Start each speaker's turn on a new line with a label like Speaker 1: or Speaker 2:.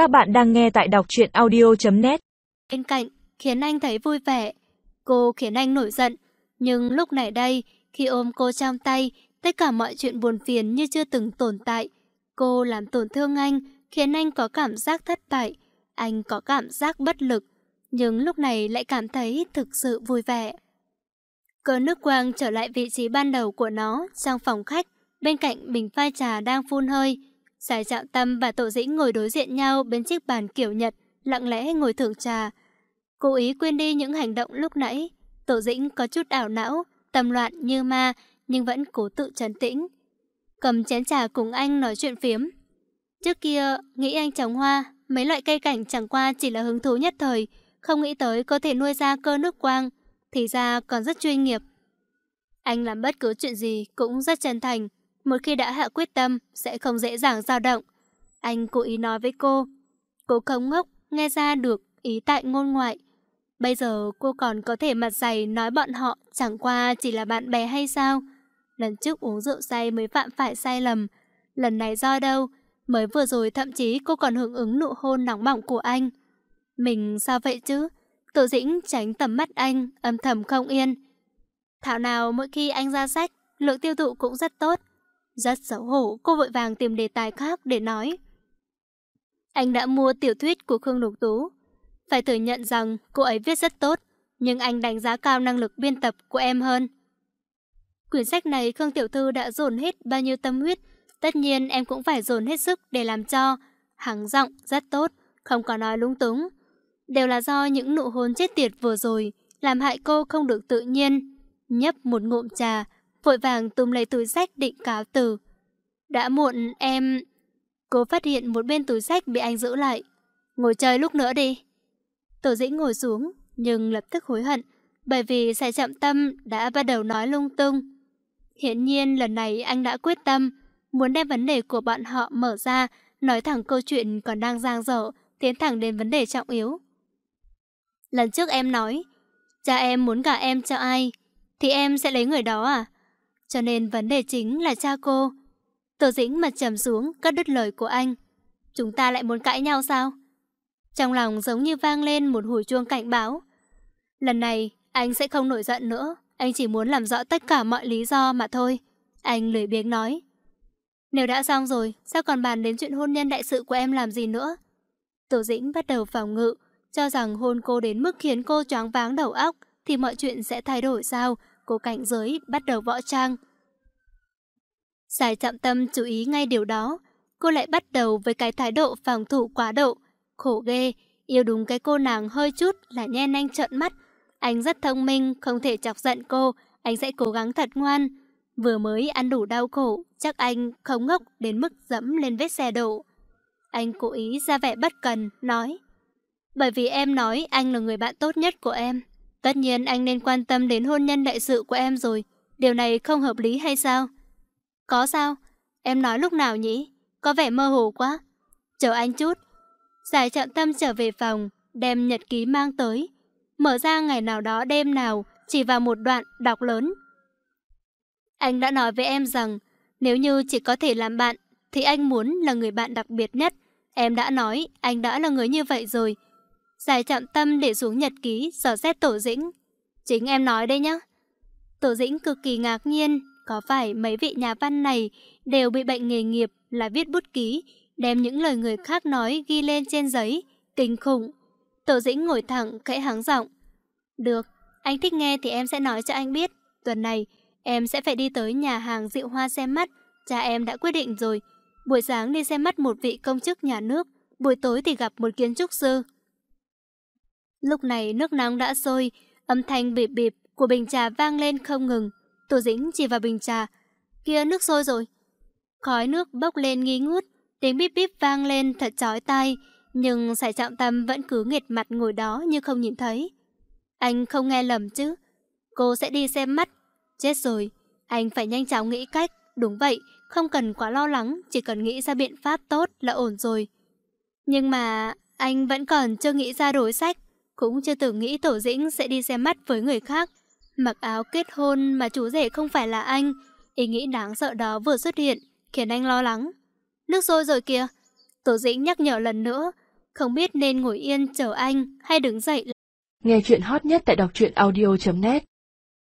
Speaker 1: Các bạn đang nghe tại đọc truyện audio.net
Speaker 2: Bên cạnh khiến anh thấy vui vẻ. Cô khiến anh nổi giận. Nhưng lúc này đây, khi ôm cô trong tay, tất cả mọi chuyện buồn phiền như chưa từng tồn tại. Cô làm tổn thương anh, khiến anh có cảm giác thất bại. Anh có cảm giác bất lực. Nhưng lúc này lại cảm thấy thực sự vui vẻ. Cờ nước quang trở lại vị trí ban đầu của nó trong phòng khách, bên cạnh bình pha trà đang phun hơi. Giải Trạo Tâm và Tổ Dĩnh ngồi đối diện nhau bên chiếc bàn kiểu Nhật, lặng lẽ ngồi thưởng trà. Cố ý quên đi những hành động lúc nãy. Tổ Dĩnh có chút ảo não, tâm loạn như ma, nhưng vẫn cố tự trấn tĩnh. Cầm chén trà cùng anh nói chuyện phiếm. Trước kia, nghĩ anh trồng hoa, mấy loại cây cảnh chẳng qua chỉ là hứng thú nhất thời, không nghĩ tới có thể nuôi ra cơ nước quang, thì ra còn rất chuyên nghiệp. Anh làm bất cứ chuyện gì cũng rất chân thành, một khi đã hạ quyết tâm sẽ không dễ dàng dao động. Anh cố ý nói với cô. Cô không ngốc, nghe ra được ý tại ngôn ngoại. Bây giờ cô còn có thể mặt dày nói bọn họ chẳng qua chỉ là bạn bè hay sao? Lần trước uống rượu say mới phạm phải sai lầm. Lần này do đâu? Mới vừa rồi thậm chí cô còn hưởng ứng nụ hôn nóng bỏng của anh. Mình sao vậy chứ? Tổ dĩnh tránh tầm mắt anh, âm thầm không yên. Thảo nào mỗi khi anh ra sách, lượng tiêu thụ cũng rất tốt. Rất xấu hổ, cô vội vàng tìm đề tài khác để nói. Anh đã mua tiểu thuyết của Khương Lục Tú. Phải thừa nhận rằng cô ấy viết rất tốt, nhưng anh đánh giá cao năng lực biên tập của em hơn. Quyển sách này Khương Tiểu Thư đã dồn hết bao nhiêu tâm huyết, tất nhiên em cũng phải dồn hết sức để làm cho. Hắng giọng rất tốt, không có nói lung túng. Đều là do những nụ hôn chết tiệt vừa rồi, làm hại cô không được tự nhiên. Nhấp một ngụm trà, vội vàng túm lấy túi sách định cáo từ. Đã muộn em... Cô phát hiện một bên túi sách bị anh giữ lại. Ngồi chơi lúc nữa đi. Tổ dĩ ngồi xuống, nhưng lập tức hối hận, bởi vì sai chậm tâm đã bắt đầu nói lung tung. Hiển nhiên lần này anh đã quyết tâm, muốn đem vấn đề của bọn họ mở ra, nói thẳng câu chuyện còn đang giang dở, tiến thẳng đến vấn đề trọng yếu. Lần trước em nói, cha em muốn gả em cho ai, thì em sẽ lấy người đó à? Cho nên vấn đề chính là cha cô. Tổ dĩnh mặt trầm xuống, cắt đứt lời của anh. Chúng ta lại muốn cãi nhau sao? Trong lòng giống như vang lên một hồi chuông cảnh báo. Lần này, anh sẽ không nổi giận nữa. Anh chỉ muốn làm rõ tất cả mọi lý do mà thôi. Anh lười biếng nói. Nếu đã xong rồi, sao còn bàn đến chuyện hôn nhân đại sự của em làm gì nữa? Tổ dĩnh bắt đầu phòng ngự, cho rằng hôn cô đến mức khiến cô choáng váng đầu óc, thì mọi chuyện sẽ thay đổi sao? Của cảnh giới bắt đầu võ trang. Giải chạm tâm chú ý ngay điều đó. Cô lại bắt đầu với cái thái độ phòng thủ quá độ. Khổ ghê, yêu đúng cái cô nàng hơi chút là nhen anh trợn mắt. Anh rất thông minh, không thể chọc giận cô, anh sẽ cố gắng thật ngoan. Vừa mới ăn đủ đau khổ, chắc anh không ngốc đến mức dẫm lên vết xe đổ. Anh cố ý ra vẻ bất cần, nói Bởi vì em nói anh là người bạn tốt nhất của em. Tất nhiên anh nên quan tâm đến hôn nhân đại sự của em rồi. Điều này không hợp lý hay sao? Có sao? Em nói lúc nào nhỉ? Có vẻ mơ hồ quá. Chờ anh chút. Giải trọng tâm trở về phòng, đem nhật ký mang tới. Mở ra ngày nào đó đêm nào, chỉ vào một đoạn đọc lớn. Anh đã nói với em rằng, nếu như chỉ có thể làm bạn, thì anh muốn là người bạn đặc biệt nhất. Em đã nói, anh đã là người như vậy rồi. Giải chạm tâm để xuống nhật ký, dò xét tổ dĩnh. Chính em nói đây nhá. Tổ dĩnh cực kỳ ngạc nhiên, có phải mấy vị nhà văn này đều bị bệnh nghề nghiệp là viết bút ký, đem những lời người khác nói ghi lên trên giấy, kinh khủng. Tổ dĩnh ngồi thẳng, khẽ hắng giọng. Được, anh thích nghe thì em sẽ nói cho anh biết. Tuần này, em sẽ phải đi tới nhà hàng rượu Hoa xem mắt. Cha em đã quyết định rồi. Buổi sáng đi xem mắt một vị công chức nhà nước, buổi tối thì gặp một kiến trúc sư. Lúc này nước nóng đã sôi, âm thanh bịp bịp của bình trà vang lên không ngừng. Tổ dĩnh chỉ vào bình trà. Kia nước sôi rồi. Khói nước bốc lên nghi ngút, tiếng bíp bíp vang lên thật chói tai, nhưng sải trọng tâm vẫn cứ nghệt mặt ngồi đó như không nhìn thấy. Anh không nghe lầm chứ. Cô sẽ đi xem mắt. Chết rồi, anh phải nhanh chóng nghĩ cách. Đúng vậy, không cần quá lo lắng, chỉ cần nghĩ ra biện pháp tốt là ổn rồi. Nhưng mà anh vẫn còn chưa nghĩ ra đối sách. Cũng chưa từng nghĩ Tổ Dĩnh sẽ đi xem mắt với người khác. Mặc áo kết hôn mà chú rể không phải là anh. Ý nghĩ đáng sợ đó vừa xuất hiện, khiến anh lo lắng. Nước sôi rồi kìa. Tổ Dĩnh nhắc nhở lần nữa. không biết nên ngồi yên chờ anh hay đứng dậy.
Speaker 1: Nghe chuyện hot nhất tại đọc truyện audio.net